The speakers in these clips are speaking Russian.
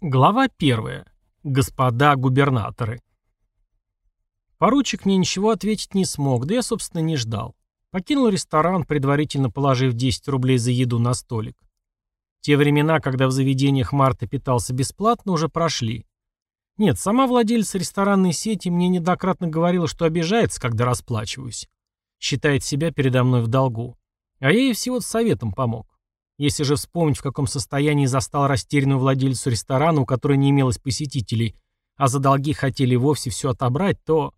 Глава первая. Господа губернаторы. Поручик мне ничего ответить не смог, да я, собственно, не ждал. Покинул ресторан, предварительно положив 10 рублей за еду на столик. Те времена, когда в заведениях Марта питался бесплатно, уже прошли. Нет, сама владельца ресторанной сети мне неоднократно говорила, что обижается, когда расплачиваюсь. Считает себя передо мной в долгу. А я ей всего советом помог. Если же вспомнить, в каком состоянии застал растерянную владельцу ресторана, у которой не имелось посетителей, а за долги хотели вовсе все отобрать, то...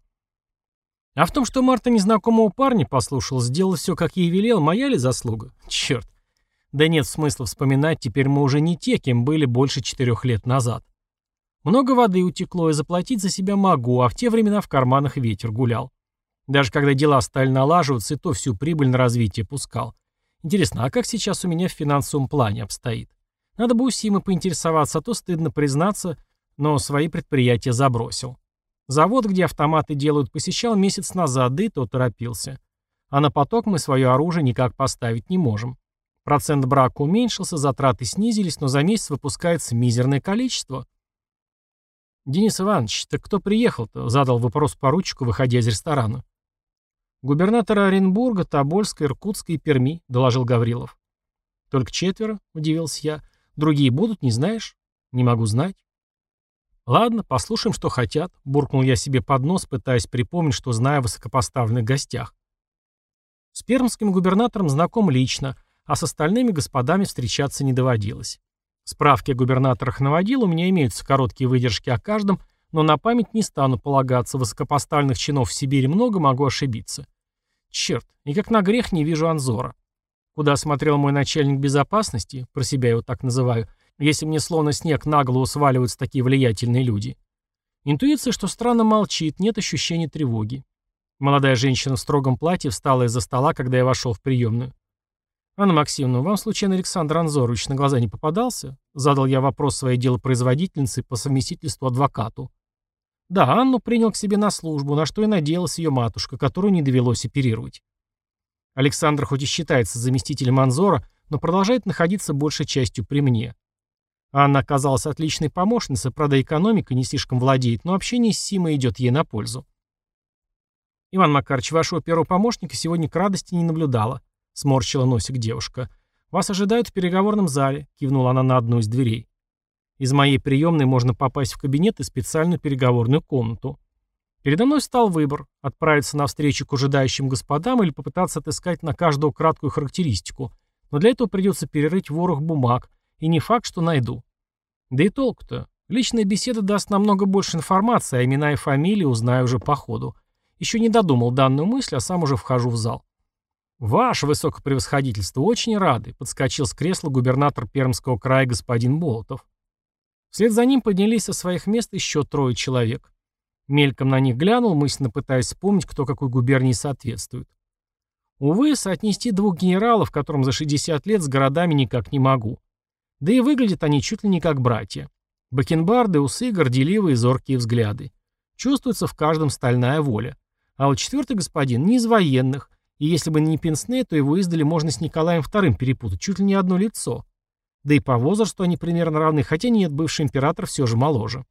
А в том, что Марта незнакомого парня послушал, сделал все, как ей велел, моя ли заслуга? Черт. Да нет смысла вспоминать, теперь мы уже не те, кем были больше четырех лет назад. Много воды утекло, и заплатить за себя могу, а в те времена в карманах ветер гулял. Даже когда дела стали налаживаться, и то всю прибыль на развитие пускал. Интересно, а как сейчас у меня в финансовом плане обстоит? Надо бы у Симы поинтересоваться, а то стыдно признаться, но свои предприятия забросил. Завод, где автоматы делают, посещал месяц назад, да и то торопился. А на поток мы свое оружие никак поставить не можем. Процент брака уменьшился, затраты снизились, но за месяц выпускается мизерное количество. «Денис Иванович, так кто приехал-то?» — задал вопрос поручику, выходя из ресторана. «Губернаторы Оренбурга, Тобольска, Иркутска и Перми», — доложил Гаврилов. «Только четверо», — удивился я. «Другие будут, не знаешь?» «Не могу знать». «Ладно, послушаем, что хотят», — буркнул я себе под нос, пытаясь припомнить, что знаю о высокопоставленных гостях. С пермским губернатором знаком лично, а с остальными господами встречаться не доводилось. Справки о губернаторах наводил, у меня имеются короткие выдержки о каждом, но на память не стану полагаться, высокопоставленных чинов в Сибири много, могу ошибиться. Черт, и как на грех не вижу Анзора. Куда смотрел мой начальник безопасности, про себя его так называю, если мне словно снег на голову сваливаются такие влиятельные люди. Интуиция, что странно молчит, нет ощущения тревоги. Молодая женщина в строгом платье встала из-за стола, когда я вошел в приемную. «Анна Максимовна, вам случайно Александр Анзорович на глаза не попадался?» Задал я вопрос своей делопроизводительницы по совместительству адвокату. Да, Анну принял к себе на службу, на что и надеялась ее матушка, которую не довелось оперировать. Александр хоть и считается заместителем Анзора, но продолжает находиться большей частью при мне. Анна оказалась отличной помощницей, правда, экономика не слишком владеет, но общение с Симой идет ей на пользу. «Иван Макарович, вашего первого помощника сегодня к радости не наблюдала», — сморщила носик девушка. «Вас ожидают в переговорном зале», — кивнула она на одну из дверей. Из моей приемной можно попасть в кабинет и специальную переговорную комнату. Передо мной стал выбор – отправиться на встречу к ожидающим господам или попытаться отыскать на каждого краткую характеристику, но для этого придется перерыть ворох бумаг, и не факт, что найду. Да и толку-то. Личная беседа даст намного больше информации, а имена и фамилии узнаю уже по ходу. Еще не додумал данную мысль, а сам уже вхожу в зал. «Ваше высокопревосходительство, очень рады», — подскочил с кресла губернатор Пермского края господин Болотов. Вслед за ним поднялись со своих мест еще трое человек. Мельком на них глянул, мысленно пытаясь вспомнить, кто какой губернии соответствует. Увы, соотнести двух генералов, которым за 60 лет, с городами никак не могу. Да и выглядят они чуть ли не как братья. Бакенбарды, усы, горделивые, зоркие взгляды. Чувствуется в каждом стальная воля. А вот четвертый господин не из военных, и если бы не Пенсне, то его издали можно с Николаем II перепутать, чуть ли не одно лицо. Да и по возрасту они примерно равны, хотя нет, бывший император все же моложе.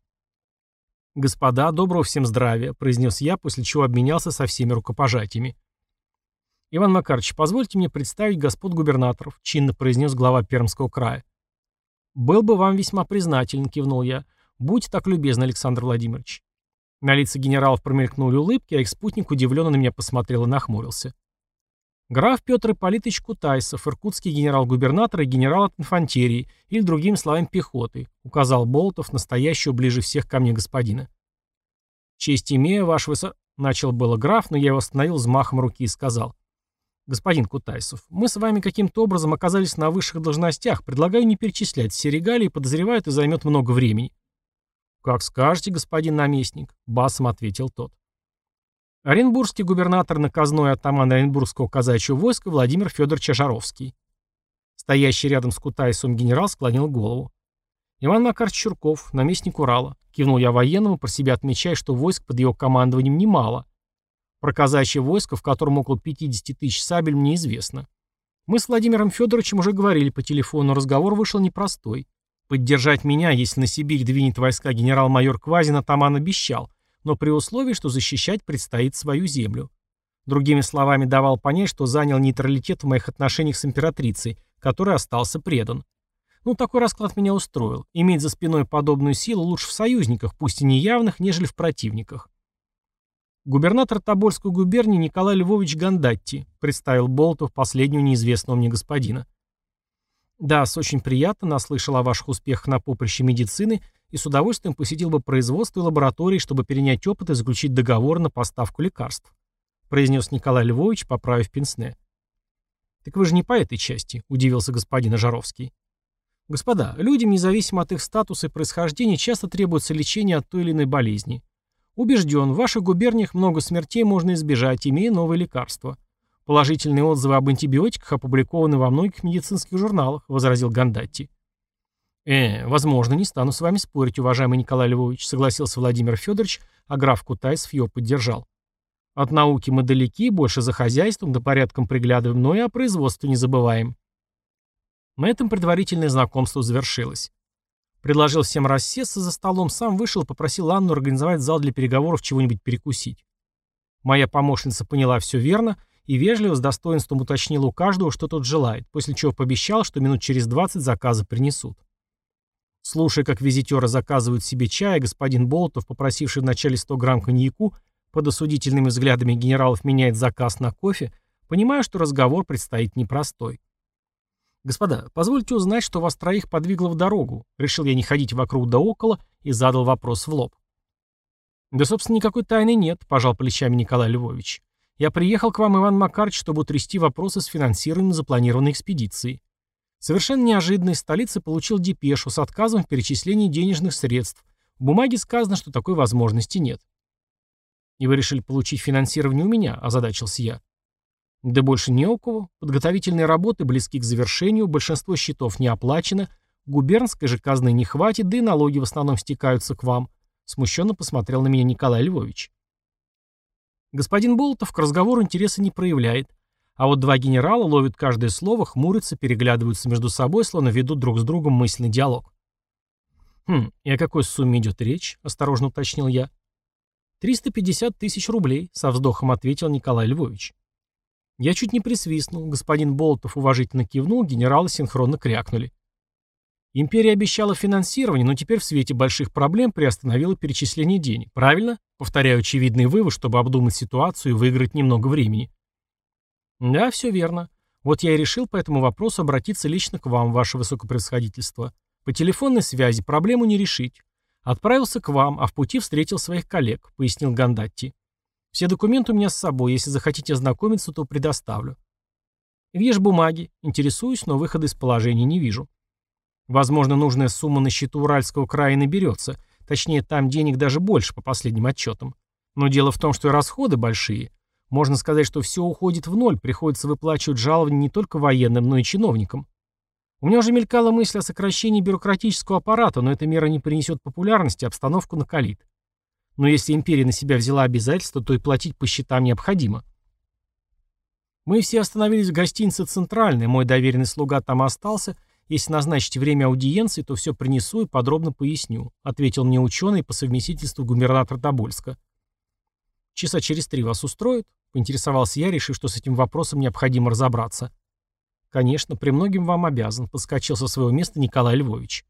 «Господа, доброго всем здравия», — произнес я, после чего обменялся со всеми рукопожатиями. «Иван Макарович, позвольте мне представить господ губернаторов», — чинно произнес глава Пермского края. «Был бы вам весьма признателен», — кивнул я. «Будьте так любезны, Александр Владимирович». На лица генералов промелькнули улыбки, а их спутник удивленно на меня посмотрел и нахмурился. Граф Петр Ипполитович Кутайсов, иркутский генерал-губернатор и генерал от инфантерии, или другим словами пехоты, указал Болотов, настоящего ближе всех ко мне господина. «Честь имея, ваш высо...» — начал было граф, но я его остановил взмахом руки и сказал. «Господин Кутайсов, мы с вами каким-то образом оказались на высших должностях, предлагаю не перечислять все регалии, подозреваю, это займет много времени». «Как скажете, господин наместник», — басом ответил тот. Оренбургский губернатор наказной атаман Оренбургского казачьего войска Владимир Федорович Ожаровский. Стоящий рядом с Кутайсом генерал склонил голову. Иван Макарович Чурков, наместник Урала. Кивнул я военному, про себя отмечая, что войск под его командованием немало. Про казачье войско, в котором около 50 тысяч сабель, мне известно. Мы с Владимиром Федоровичем уже говорили по телефону, разговор вышел непростой. Поддержать меня, если на Сибирь двинет войска генерал-майор Квазин, атаман обещал, но при условии, что защищать предстоит свою землю. Другими словами, давал понять, что занял нейтралитет в моих отношениях с императрицей, который остался предан. Ну, такой расклад меня устроил. Иметь за спиной подобную силу лучше в союзниках, пусть и неявных, нежели в противниках. Губернатор Тобольской губернии Николай Львович Гандатти представил Болтов последнего неизвестного мне господина. Да, с очень приятно наслышал о ваших успехах на поприще медицины и с удовольствием посетил бы производство и лаборатории, чтобы перенять опыт и заключить договор на поставку лекарств произнес Николай Львович, поправив пенсне. «Так вы же не по этой части», — удивился господин Ожаровский. «Господа, людям, независимо от их статуса и происхождения, часто требуется лечение от той или иной болезни. Убежден, в ваших губерниях много смертей можно избежать, имея новые лекарства. Положительные отзывы об антибиотиках опубликованы во многих медицинских журналах», — возразил Гандатти. «Э, возможно, не стану с вами спорить, уважаемый Николай Львович», — согласился Владимир Федорович, а граф Кутайсов его поддержал. От науки мы далеки, больше за хозяйством да порядком приглядываем, но и о производстве не забываем. На этом предварительное знакомство завершилось. Предложил всем рассесться за столом, сам вышел и попросил Анну организовать зал для переговоров чего-нибудь перекусить. Моя помощница поняла все верно и вежливо с достоинством уточнила у каждого, что тот желает, после чего пообещал, что минут через 20 заказы принесут. Слушая, как визитеры заказывают себе чай, господин Болтов, попросивший вначале 100 грамм коньяку, под осудительными взглядами генералов меняет заказ на кофе, понимаю, что разговор предстоит непростой. «Господа, позвольте узнать, что вас троих подвигло в дорогу», решил я не ходить вокруг да около и задал вопрос в лоб. «Да, собственно, никакой тайны нет», – пожал плечами Николай Львович. «Я приехал к вам, Иван Макарович, чтобы утрясти вопросы с финансированием запланированной экспедиции. Совершенно неожиданно из столицы получил депешу с отказом в перечислении денежных средств. В бумаге сказано, что такой возможности нет. «И вы решили получить финансирование у меня?» – озадачился я. «Да больше не у кого. Подготовительные работы близки к завершению, большинство счетов не оплачено, губернской же казны не хватит, да и налоги в основном стекаются к вам», – смущенно посмотрел на меня Николай Львович. Господин Болотов к разговору интереса не проявляет, а вот два генерала ловят каждое слово, хмурятся, переглядываются между собой, словно ведут друг с другом мысленный диалог. «Хм, и о какой сумме идет речь?» – осторожно уточнил я. «350 тысяч рублей», — со вздохом ответил Николай Львович. Я чуть не присвистнул, господин Болтов уважительно кивнул, генералы синхронно крякнули. Империя обещала финансирование, но теперь в свете больших проблем приостановила перечисление денег. Правильно? Повторяю очевидный вывод, чтобы обдумать ситуацию и выиграть немного времени. Да, все верно. Вот я и решил по этому вопросу обратиться лично к вам, ваше высокопревосходительство. По телефонной связи проблему не решить. «Отправился к вам, а в пути встретил своих коллег», — пояснил Гандатти. «Все документы у меня с собой. Если захотите ознакомиться, то предоставлю». «Где же бумаги?» Интересуюсь, но выхода из положения не вижу. Возможно, нужная сумма на счету Уральского края наберется. Точнее, там денег даже больше, по последним отчетам. Но дело в том, что и расходы большие. Можно сказать, что все уходит в ноль, приходится выплачивать жалования не только военным, но и чиновникам. У меня уже мелькала мысль о сокращении бюрократического аппарата, но эта мера не принесет популярности, обстановку накалит. Но если империя на себя взяла обязательства, то и платить по счетам необходимо. Мы все остановились в гостинице «Центральная», мой доверенный слуга там остался. Если назначите время аудиенции, то все принесу и подробно поясню», ответил мне ученый по совместительству губернатор Тобольска. «Часа через три вас устроит?» — поинтересовался я, решив, что с этим вопросом необходимо разобраться. «Конечно, при многим вам обязан», — подскочил со своего места Николай Львович.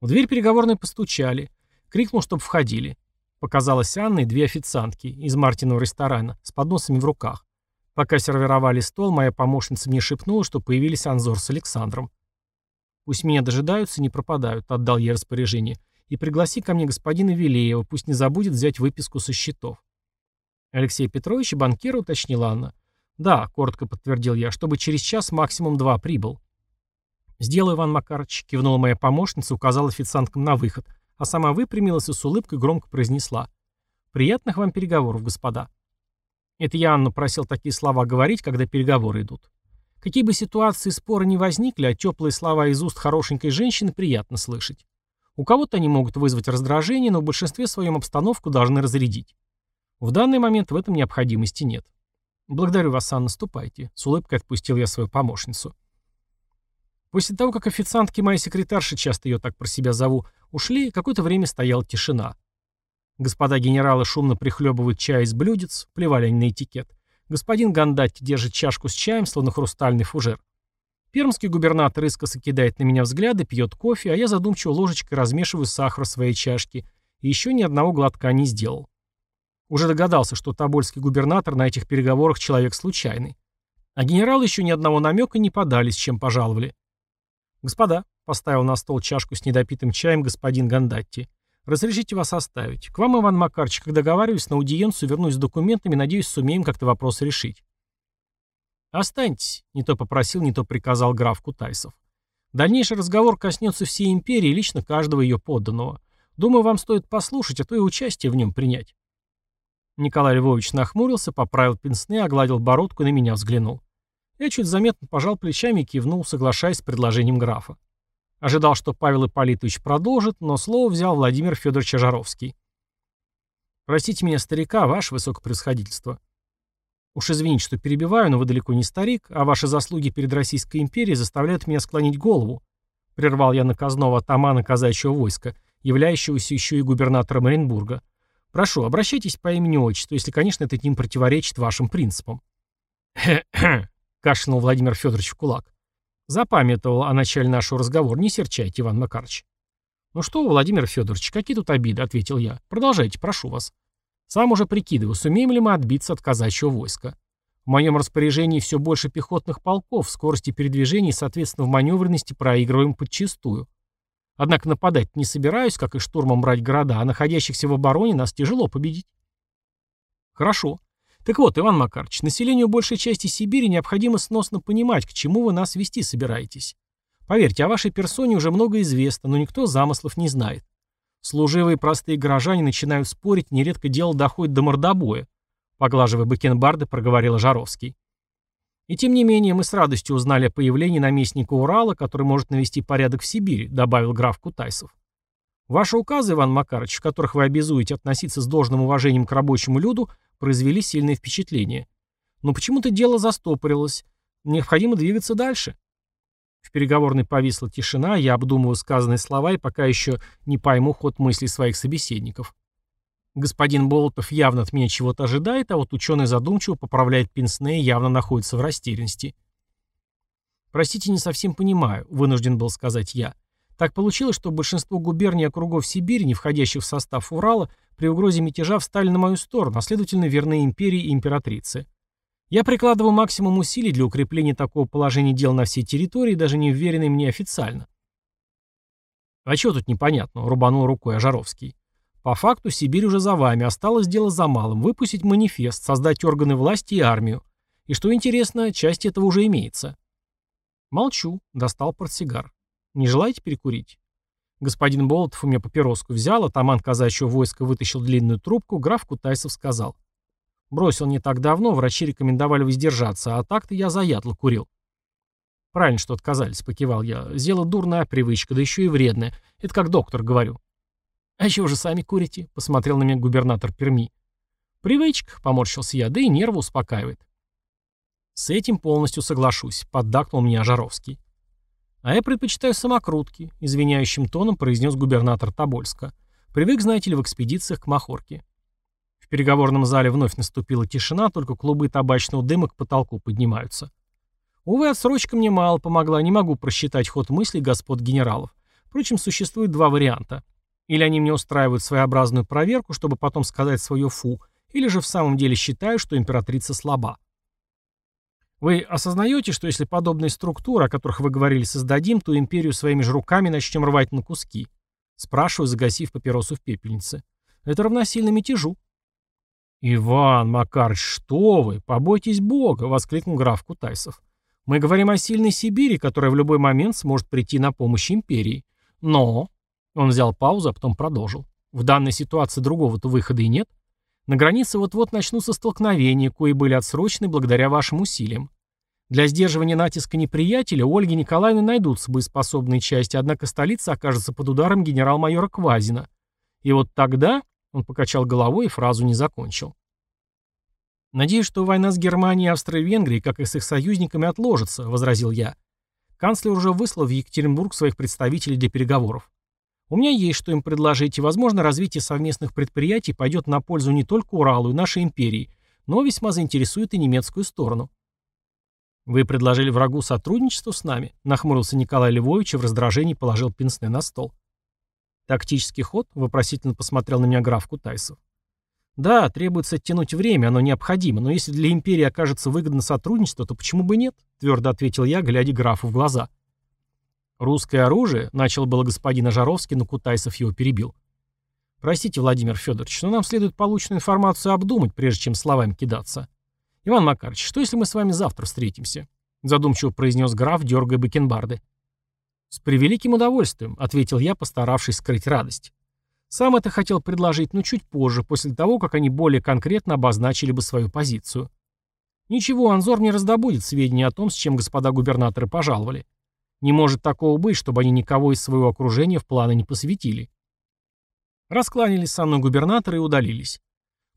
В дверь переговорной постучали. Крикнул, чтобы входили. Показалась Анна и две официантки из Мартиного ресторана с подносами в руках. Пока сервировали стол, моя помощница мне шепнула, что появились Анзор с Александром. «Пусть меня дожидаются, не пропадают», — отдал я распоряжение. «И пригласи ко мне господина Вилеева, пусть не забудет взять выписку со счетов». Алексей Петрович и банкира уточнила Анна. «Да», — коротко подтвердил я, — «чтобы через час максимум два прибыл». «Сделай, Иван Макарович», — кивнула моя помощница, указала официанткам на выход, а сама выпрямилась и с улыбкой громко произнесла. «Приятных вам переговоров, господа». Это я Анну просил такие слова говорить, когда переговоры идут. Какие бы ситуации споры ни возникли, а теплые слова из уст хорошенькой женщины приятно слышать. У кого-то они могут вызвать раздражение, но в большинстве своем обстановку должны разрядить. В данный момент в этом необходимости нет. «Благодарю вас, Анна, ступайте», — с улыбкой отпустил я свою помощницу. После того, как официантки моей секретарши, часто ее так про себя зову, ушли, какое-то время стояла тишина. Господа генералы шумно прихлебывают чай из блюдец, плевали они на этикет. Господин Гандатти держит чашку с чаем, словно хрустальный фужер. Пермский губернатор искоса кидает на меня взгляды, пьет кофе, а я задумчиво ложечкой размешиваю сахар в своей чашке и еще ни одного глотка не сделал. Уже догадался, что Тобольский губернатор на этих переговорах человек случайный. А генералы еще ни одного намека не подали, с чем пожаловали. «Господа», — поставил на стол чашку с недопитым чаем господин Гандатти, «разрешите вас оставить. К вам, Иван Макарович, как договариваюсь, на аудиенцию вернусь с документами, надеюсь, сумеем как-то вопрос решить». «Останьтесь», — не то попросил, не то приказал граф Кутайсов. «Дальнейший разговор коснется всей империи и лично каждого ее подданного. Думаю, вам стоит послушать, а то и участие в нем принять». Николай Львович нахмурился, поправил пенсне, огладил бородку и на меня взглянул. Я чуть заметно пожал плечами и кивнул, соглашаясь с предложением графа. Ожидал, что Павел Ипполитович продолжит, но слово взял Владимир Федорович Жаровский. «Простите меня, старика, ваше высокопревосходительство. Уж извините, что перебиваю, но вы далеко не старик, а ваши заслуги перед Российской империей заставляют меня склонить голову», прервал я наказного атамана казачьего войска, являющегося еще и губернатором Оренбурга. «Прошу, обращайтесь по имени-отчеству, если, конечно, это не противоречит вашим принципам». «Хе-хе», кашлянул Владимир Федорович в кулак. Запамятовал о начале нашего разговора. Не серчайте, Иван Макарович. «Ну что Владимир Федорович, какие тут обиды?» — ответил я. «Продолжайте, прошу вас». Сам уже прикидываю, сумеем ли мы отбиться от казачьего войска. В моем распоряжении все больше пехотных полков, скорости передвижения и, соответственно, в маневренности проигрываем подчистую. Однако нападать не собираюсь, как и штурмом брать города, а находящихся в обороне нас тяжело победить. Хорошо. Так вот, Иван Макарович, населению большей части Сибири необходимо сносно понимать, к чему вы нас вести собираетесь. Поверьте, о вашей персоне уже много известно, но никто замыслов не знает. Служивые простые горожане начинают спорить, нередко дело доходит до мордобоя. Поглаживая бакенбарды, проговорил Жаровский. И тем не менее, мы с радостью узнали о появлении наместника Урала, который может навести порядок в Сибири, добавил граф Кутайсов. Ваши указы, Иван Макарович, в которых вы обязуете относиться с должным уважением к рабочему люду, произвели сильное впечатление. Но почему-то дело застопорилось. Необходимо двигаться дальше. В переговорной повисла тишина, я обдумываю сказанные слова и пока еще не пойму ход мыслей своих собеседников. Господин Болотов явно от меня чего-то ожидает, а вот ученый задумчиво поправляет пенсне и явно находится в растерянности. «Простите, не совсем понимаю», — вынужден был сказать я. Так получилось, что большинство губерний и округов Сибири, не входящих в состав Урала, при угрозе мятежа встали на мою сторону, а следовательно верны империи и императрице. Я прикладываю максимум усилий для укрепления такого положения дел на всей территории, даже не уверенной мне официально. А чего тут непонятно, рубанул рукой Ожаровский. По факту Сибирь уже за вами, осталось дело за малым, выпустить манифест, создать органы власти и армию. И что интересно, часть этого уже имеется. Молчу, достал портсигар. Не желаете перекурить? Господин Болотов у меня папироску взял, атаман казачьего войска вытащил длинную трубку, граф Кутайсов сказал. Бросил не так давно, врачи рекомендовали воздержаться, а так-то я заядло курил. Правильно, что отказались, покивал я. Зело дурная привычка, да еще и вредная. Это как доктор говорю. А еще уже сами курите? Посмотрел на меня губернатор Перми. Привычка, поморщился я, да и нервы успокаивает. С этим полностью соглашусь, поддакнул мне Ожаровский. «А я предпочитаю самокрутки», — извиняющим тоном произнес губернатор Тобольска. «Привык, знаете ли, в экспедициях к Махорке». В переговорном зале вновь наступила тишина, только клубы табачного дыма к потолку поднимаются. Увы, отсрочка мне мало помогла, не могу просчитать ход мыслей господ генералов. Впрочем, существует два варианта. Или они мне устраивают своеобразную проверку, чтобы потом сказать свое «фу», или же в самом деле считаю, что императрица слаба. Вы осознаете, что если подобные структуры, о которых вы говорили, создадим, то империю своими же руками начнем рвать на куски? Спрашиваю, загасив папиросу в пепельнице. Это равносильно мятежу. «Иван Макарович, что вы? Побойтесь Бога!» — воскликнул граф Кутайсов. «Мы говорим о сильной Сибири, которая в любой момент сможет прийти на помощь империи. Но...» Он взял паузу, а потом продолжил. «В данной ситуации другого-то выхода и нет. На границе вот-вот начнутся столкновения, кои были отсрочены благодаря вашим усилиям. Для сдерживания натиска неприятеля у Ольги Николаевны найдутся боеспособные части, однако столица окажется под ударом генерал-майора Квазина. И вот тогда он покачал головой и фразу не закончил. «Надеюсь, что война с Германией и Австро-Венгрией, как и с их союзниками, отложится», — возразил я. Канцлер уже выслал в Екатеринбург своих представителей для переговоров. У меня есть что им предложить, и, возможно, развитие совместных предприятий пойдет на пользу не только Уралу и нашей империи, но весьма заинтересует и немецкую сторону. «Вы предложили врагу сотрудничество с нами?» — нахмурился Николай Львович и в раздражении положил пенсне на стол. «Тактический ход?» — вопросительно посмотрел на меня граф Кутайсов. «Да, требуется оттянуть время, оно необходимо, но если для империи окажется выгодно сотрудничество, то почему бы нет?» — твердо ответил я, глядя графу в глаза. «Русское оружие?» — начал было господин Ажаровский, но Кутайсов его перебил. «Простите, Владимир Федорович, но нам следует полученную информацию обдумать, прежде чем словами кидаться. «Иван Макарович, что если мы с вами завтра встретимся?» Задумчиво произнес граф, дергая бакенбарды. «С превеликим удовольствием», — ответил я, постаравшись скрыть радость. Сам это хотел предложить, но чуть позже, после того, как они более конкретно обозначили бы свою позицию. Ничего, Анзор не раздобудет сведения о том, с чем господа губернаторы пожаловали. Не может такого быть, чтобы они никого из своего окружения в планы не посвятили. Раскланялись со мной губернаторы и удалились.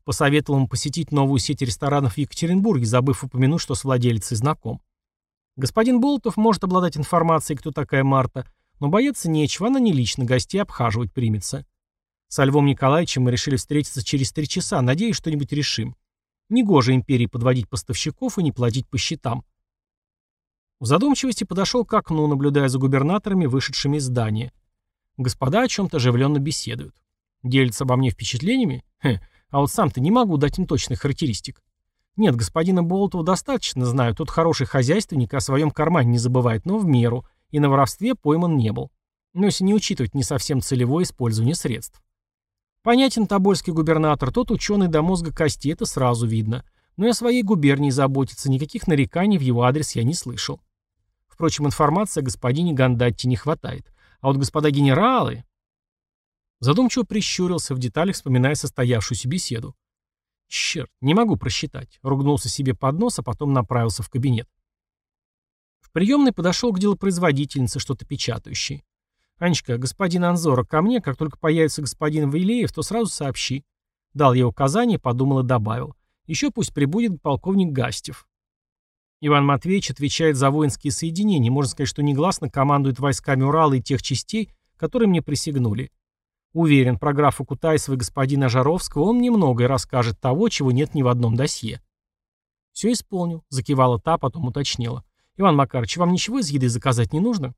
Посоветовал ему посетить новую сеть ресторанов в Екатеринбурге, забыв упомянуть, что с владельцей знаком. Господин Болтов может обладать информацией, кто такая Марта, но бояться нечего, она не лично гостей обхаживать примется. Со Львом Николаевичем мы решили встретиться через три часа, надеюсь, что-нибудь решим. Негоже империи подводить поставщиков и не платить по счетам. В задумчивости подошел к окну, наблюдая за губернаторами, вышедшими из здания. Господа о чем-то оживленно беседуют. Делятся обо мне впечатлениями? Хе, а вот сам-то не могу дать им точных характеристик. Нет, господина Болотова достаточно знаю, тот хороший хозяйственник о своем кармане не забывает, но в меру, и на воровстве пойман не был. Но если не учитывать не совсем целевое использование средств. Понятен тобольский губернатор, тот ученый до мозга кости, это сразу видно. Но и о своей губернии заботится, никаких нареканий в его адрес я не слышал. Впрочем, информации о господине Гандатти не хватает. А вот господа генералы... Задумчиво прищурился в деталях, вспоминая состоявшуюся беседу. Черт, не могу просчитать. Ругнулся себе под нос, а потом направился в кабинет. В приемной подошел к делопроизводительнице, что-то печатающей. «Анечка, господин Анзора, ко мне, как только появится господин Ваилеев, то сразу сообщи». Дал я указание, подумал и добавил. Еще пусть прибудет полковник Гастев. Иван Матвеевич отвечает за воинские соединения, можно сказать, что негласно командует войсками Урала и тех частей, которые мне присягнули. Уверен, про графа Кутайсова и господина Жаровского он немногое расскажет того, чего нет ни в одном досье. «Все исполню», — закивала та, потом уточнила. «Иван Макарович, вам ничего из еды заказать не нужно?»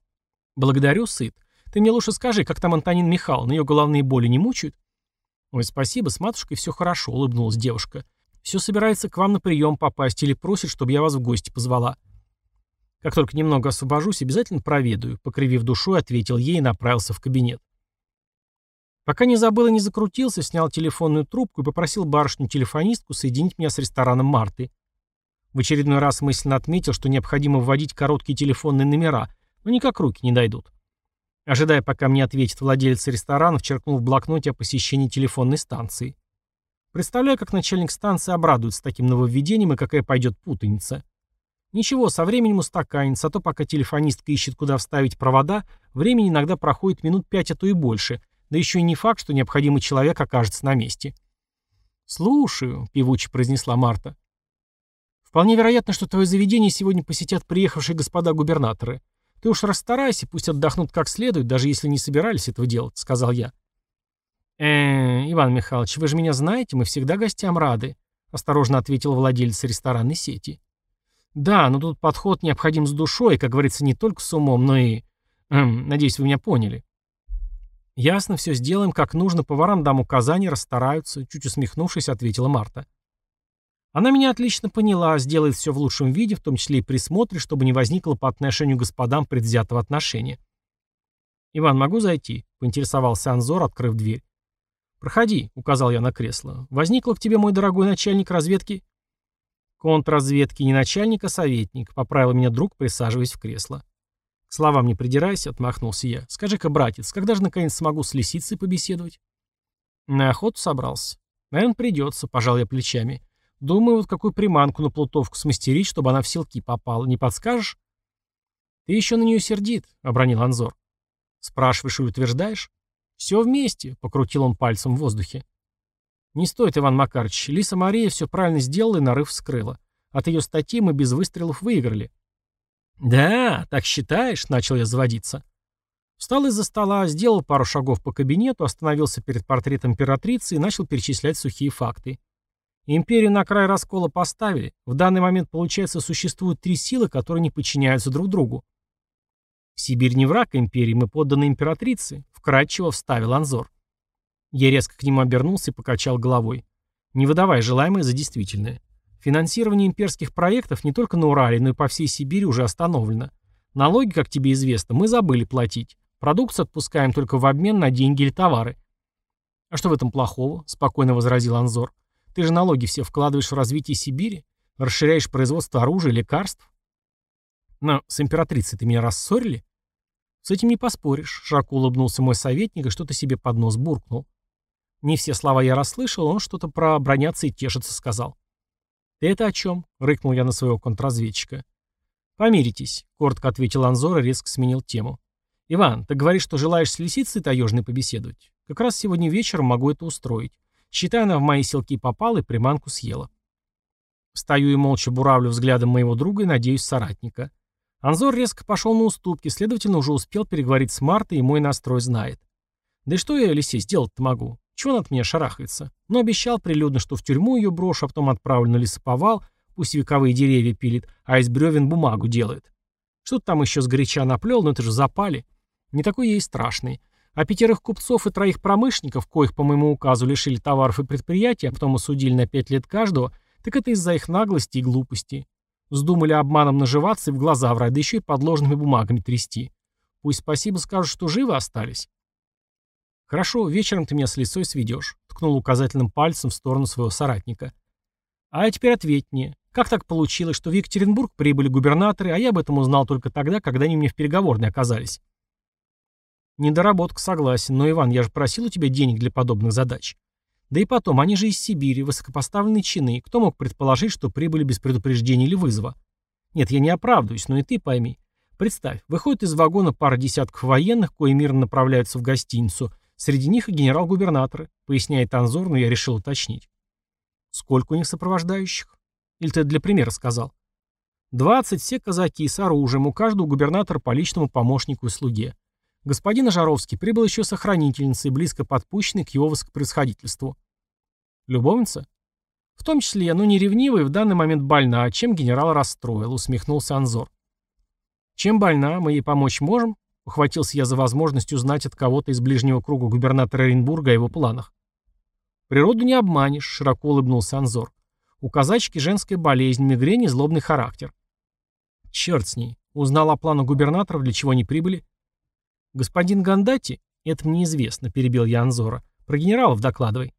«Благодарю, сыт. Ты мне лучше скажи, как там Антонин Михайловна, ее головные боли не мучают?» «Ой, спасибо, с матушкой все хорошо», — улыбнулась девушка. «Все собирается к вам на прием попасть или просит, чтобы я вас в гости позвала». «Как только немного освобожусь, обязательно проведаю», — покривив душой, ответил ей и направился в кабинет. Пока не забыл и не закрутился, снял телефонную трубку и попросил барышню-телефонистку соединить меня с рестораном Марты. В очередной раз мысленно отметил, что необходимо вводить короткие телефонные номера, но никак руки не дойдут. Ожидая, пока мне ответит владелец ресторана, черкнул в блокноте о посещении телефонной станции. Представляю, как начальник станции обрадуется таким нововведением и какая пойдет путаница. Ничего, со временем устаканится, а то пока телефонистка ищет, куда вставить провода, времени иногда проходит минут пять, а то и больше, да еще и не факт, что необходимый человек окажется на месте. «Слушаю», — певуче произнесла Марта. «Вполне вероятно, что твое заведение сегодня посетят приехавшие господа губернаторы. Ты уж расстарайся, пусть отдохнут как следует, даже если не собирались этого делать», — сказал я. Э Иван Михайлович, вы же меня знаете, мы всегда гостям рады», — осторожно ответил владелец ресторанной сети. «Да, но тут подход необходим с душой, как говорится, не только с умом, но и... Эм, надеюсь, вы меня поняли». «Ясно, все сделаем, как нужно, поварам дам указания, расстараются», чуть усмехнувшись, ответила Марта. Она меня отлично поняла, сделает все в лучшем виде, в том числе и присмотре, чтобы не возникло по отношению к господам предвзятого отношения. «Иван, могу зайти?» — поинтересовался Анзор, открыв дверь. «Проходи», — указал я на кресло. «Возникло к тебе, мой дорогой начальник разведки?» «Контрразведки не начальник, а советник», — поправил меня друг, присаживаясь в кресло. К словам не придирайся, отмахнулся я. Скажи-ка, братец, когда же наконец смогу с лисицей побеседовать? На охоту собрался. Наверное, придется, пожал я плечами. Думаю, вот какую приманку на плутовку смастерить, чтобы она в селки попала. Не подскажешь? Ты еще на нее сердит, обронил Анзор. Спрашиваешь и утверждаешь? Все вместе, покрутил он пальцем в воздухе. Не стоит, Иван Макарович. Лиса Мария все правильно сделала и нарыв вскрыла. От ее статьи мы без выстрелов выиграли. «Да, так считаешь?» — начал я заводиться. Встал из-за стола, сделал пару шагов по кабинету, остановился перед портретом императрицы и начал перечислять сухие факты. Империю на край раскола поставили. В данный момент, получается, существуют три силы, которые не подчиняются друг другу. Сибирь не враг империи, мы подданы императрице, вкратчиво вставил Анзор. Я резко к нему обернулся и покачал головой. Не выдавай желаемое за действительное. Финансирование имперских проектов не только на Урале, но и по всей Сибири уже остановлено. Налоги, как тебе известно, мы забыли платить. Продукцию отпускаем только в обмен на деньги или товары. А что в этом плохого? Спокойно возразил Анзор. Ты же налоги все вкладываешь в развитие Сибири, расширяешь производство оружия, лекарств. Но с императрицей ты меня рассорили? С этим не поспоришь, широко улыбнулся мой советник и что-то себе под нос буркнул. Не все слова я расслышал, он что-то про броняться и тешиться сказал. «Ты это о чем?» — рыкнул я на своего контрразведчика. «Помиритесь», — коротко ответил Анзор и резко сменил тему. «Иван, ты говоришь, что желаешь с лисицей таежной побеседовать? Как раз сегодня вечером могу это устроить. Считай, она в мои селки попала и приманку съела». Стою и молча буравлю взглядом моего друга и надеюсь соратника. Анзор резко пошел на уступки, следовательно, уже успел переговорить с Мартой и мой настрой знает. Да и что я, Алисей, сделать-то могу? Чего он от меня шарахается? Но обещал прилюдно, что в тюрьму ее брошу, а потом отправлю на лесоповал, пусть вековые деревья пилит, а из бревен бумагу делает. Что-то там еще сгоряча наплел, но это же запали. Не такой ей страшный. А пятерых купцов и троих промышленников, коих по моему указу лишили товаров и предприятий, а потом осудили на пять лет каждого, так это из-за их наглости и глупости. Вздумали обманом наживаться и в глаза врать, да еще и подложными бумагами трясти. Пусть спасибо скажут, что живы остались. «Хорошо, вечером ты меня с лисой сведешь», — ткнул указательным пальцем в сторону своего соратника. «А теперь ответь мне, как так получилось, что в Екатеринбург прибыли губернаторы, а я об этом узнал только тогда, когда они мне в переговорной оказались?» Недоработка, согласен, но, Иван, я же просил у тебя денег для подобных задач. Да и потом, они же из Сибири, высокопоставленные чины. Кто мог предположить, что прибыли без предупреждения или вызова? Нет, я не оправдываюсь, но и ты пойми. Представь, выходит из вагона пара десятков военных, кои мирно направляются в гостиницу. Среди них и генерал-губернаторы, поясняет Анзор, но я решил уточнить. Сколько у них сопровождающих? Или ты для примера сказал? Двадцать все казаки с оружием, у каждого губернатора по личному помощнику и слуге. Господин Ожаровский прибыл еще с охранительницей, близко подпущенной к его высокопроисходительству. Любовница? В том числе, но не ревнивая, в данный момент больна, а чем генерал расстроил, усмехнулся Анзор. Чем больна, мы ей помочь можем? Ухватился я за возможность узнать от кого-то из ближнего круга губернатора Оренбурга о его планах. Природу не обманешь, широко улыбнулся Анзор. У казачки женская болезнь, мигрень и злобный характер. Черт с ней. Узнал о планах губернаторов, для чего они прибыли? «Господин Гандати? Это мне известно», — перебил я Анзора. «Про генералов докладывай».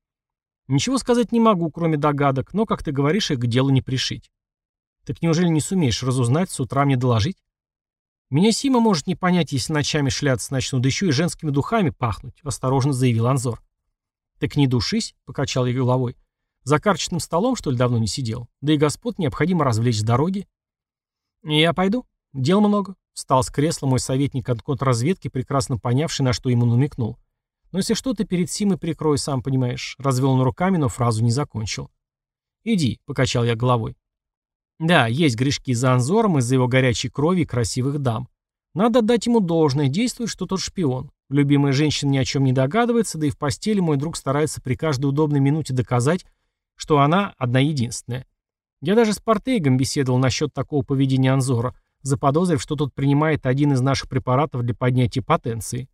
«Ничего сказать не могу, кроме догадок, но, как ты говоришь, их к делу не пришить». «Так неужели не сумеешь разузнать, с утра мне доложить?» «Меня Сима может не понять, если ночами шляться начну, да еще и женскими духами пахнуть», — осторожно заявил Анзор. «Так не душись», — покачал я головой. «За карточным столом, что ли, давно не сидел? Да и господ необходимо развлечь с дороги». «Я пойду. Дел много. Встал с кресла мой советник от контрразведки, прекрасно понявший, на что ему намекнул. Но если что, ты перед Симой прикрой, сам понимаешь. Развел он руками, но фразу не закончил. «Иди», — покачал я головой. Да, есть грешки за Анзором из-за его горячей крови и красивых дам. Надо отдать ему должное, действует, что тот шпион. Любимая женщина ни о чем не догадывается, да и в постели мой друг старается при каждой удобной минуте доказать, что она одна единственная. Я даже с Портейгом беседовал насчет такого поведения Анзора, заподозрив, что тот принимает один из наших препаратов для поднятия потенции.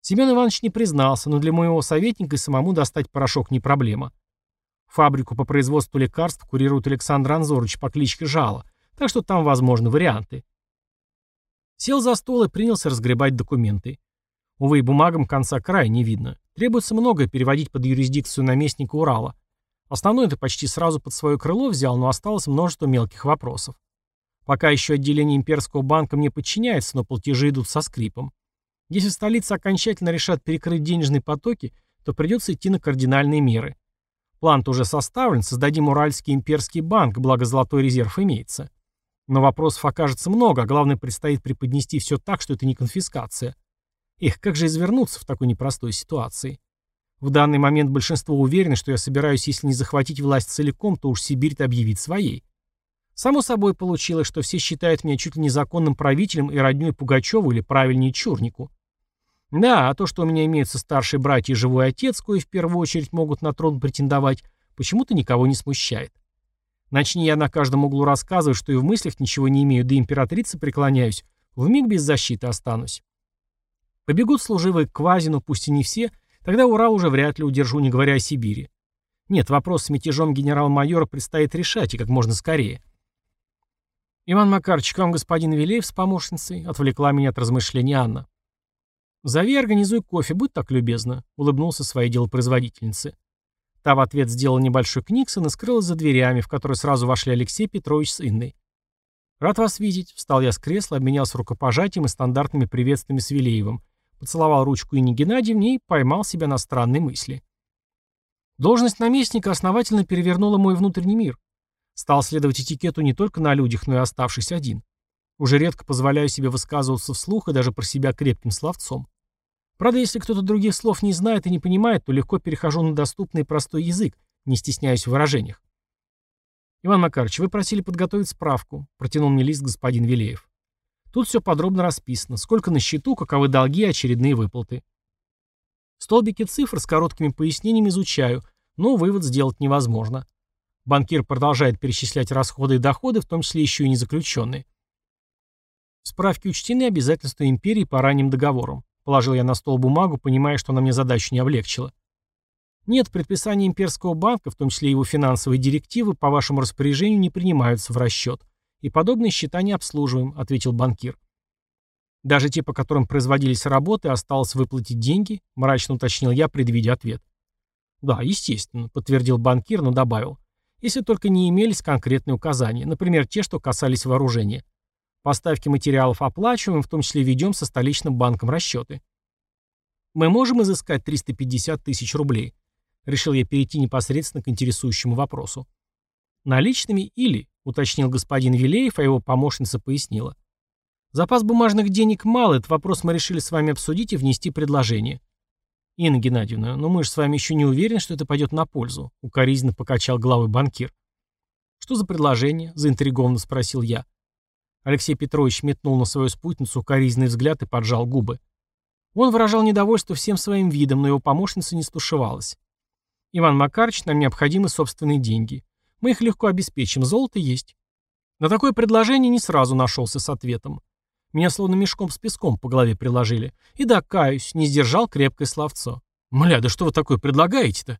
Семен Иванович не признался, но для моего советника и самому достать порошок не проблема. Фабрику по производству лекарств курирует Александр Анзорович по кличке Жало, так что там возможны варианты. Сел за стол и принялся разгребать документы. Увы, бумагам конца края не видно. Требуется многое переводить под юрисдикцию наместника Урала. Основное это почти сразу под свое крыло взял, но осталось множество мелких вопросов. Пока еще отделение имперского банка мне подчиняется, но платежи идут со скрипом. Если столица окончательно решат перекрыть денежные потоки, то придется идти на кардинальные меры. План-то уже составлен, создадим Уральский имперский банк, благо золотой резерв имеется. Но вопросов окажется много, а главное предстоит преподнести все так, что это не конфискация. Эх, как же извернуться в такой непростой ситуации? В данный момент большинство уверены, что я собираюсь, если не захватить власть целиком, то уж Сибирь-то объявить своей. Само собой получилось, что все считают меня чуть ли незаконным правителем и роднёй Пугачеву или правильнее Чурнику. Да, а то, что у меня имеются старшие братья и живой отец, кои в первую очередь могут на трон претендовать, почему-то никого не смущает. Начни я на каждом углу рассказывать, что и в мыслях ничего не имею, да императрице преклоняюсь, вмиг без защиты останусь. Побегут служивые к Квазину, пусть и не все, тогда Урал уже вряд ли удержу, не говоря о Сибири. Нет, вопрос с мятежом генерал-майора предстоит решать, и как можно скорее. «Иван Макарович, к вам господин Вилеев с помощницей», — отвлекла меня от размышлений Анна. «Зови организуй кофе, будь так любезна», — улыбнулся своей делопроизводительнице. Та в ответ сделала небольшой книксон и скрылась за дверями, в которые сразу вошли Алексей Петрович с Инной. «Рад вас видеть», — встал я с кресла, обменялся рукопожатием и стандартными приветствиями с Вилеевым, поцеловал ручку Инне Геннадьевне и поймал себя на странные мысли. Должность наместника основательно перевернула мой внутренний мир. Стал следовать этикету не только на людях, но и оставшись один. Уже редко позволяю себе высказываться вслух и даже про себя крепким словцом. Правда, если кто-то других слов не знает и не понимает, то легко перехожу на доступный и простой язык, не стесняясь в выражениях. «Иван Макарович, вы просили подготовить справку», — протянул мне лист господин Велеев. «Тут все подробно расписано. Сколько на счету, каковы долги и очередные выплаты». Столбики цифр с короткими пояснениями изучаю, но вывод сделать невозможно. Банкир продолжает перечислять расходы и доходы, в том числе еще и незаключенные. Справки учтены обязательства империи по ранним договорам. Положил я на стол бумагу, понимая, что она мне задачу не облегчила. Нет, предписания имперского банка, в том числе его финансовые директивы, по вашему распоряжению не принимаются в расчет. И подобные счета не обслуживаем, ответил банкир. Даже те, по которым производились работы, осталось выплатить деньги, мрачно уточнил я, предвидя ответ. Да, естественно, подтвердил банкир, но добавил. Если только не имелись конкретные указания, например, те, что касались вооружения. Поставки материалов оплачиваем, в том числе ведем со столичным банком расчеты. Мы можем изыскать 350 тысяч рублей. Решил я перейти непосредственно к интересующему вопросу. Наличными или, уточнил господин Вилеев, а его помощница пояснила. Запас бумажных денег мало, этот вопрос мы решили с вами обсудить и внести предложение. Инна Геннадьевна, но мы же с вами еще не уверены, что это пойдет на пользу, укоризненно покачал головой банкир. Что за предложение? заинтригованно спросил я. Алексей Петрович метнул на свою спутницу укоризненный взгляд и поджал губы. Он выражал недовольство всем своим видом, но его помощница не стушевалась. «Иван Макарович, нам необходимы собственные деньги. Мы их легко обеспечим, золото есть». На такое предложение не сразу нашелся с ответом. Меня словно мешком с песком по голове приложили. И да, каюсь, не сдержал крепкое словцо. «Мля, да что вы такое предлагаете-то?»